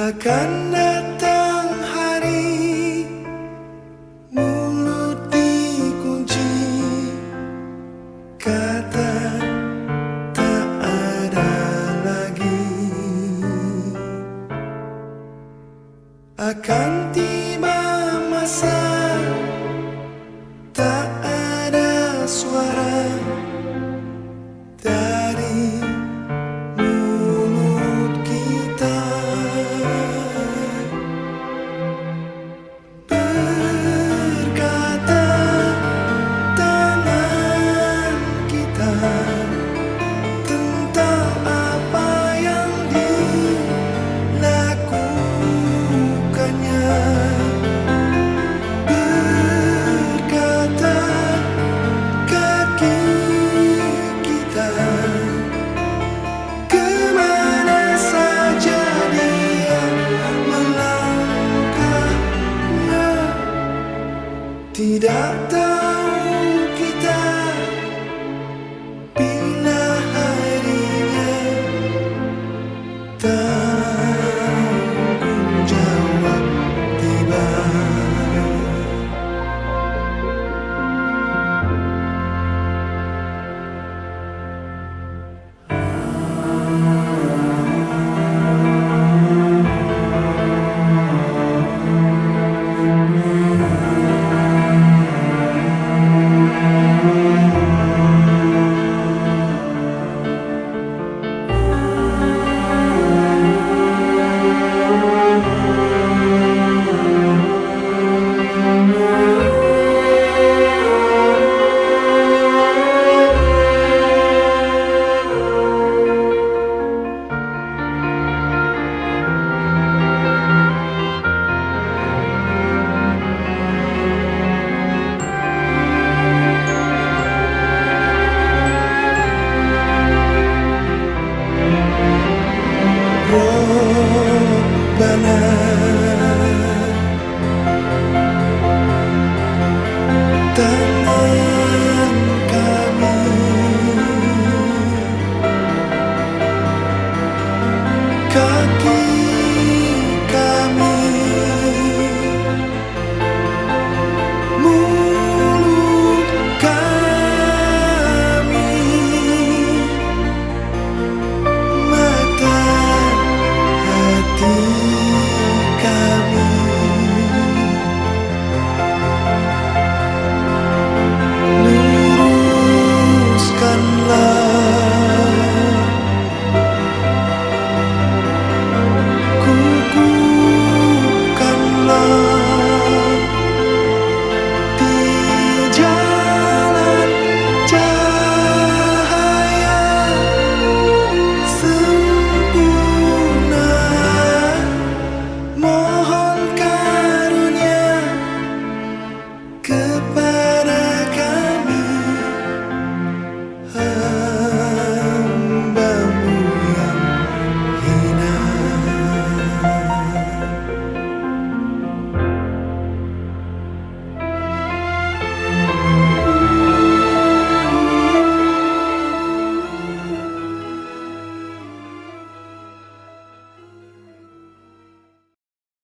akan datang hari mulut dikunci kata tak ada lagi. Akan tiba masa there.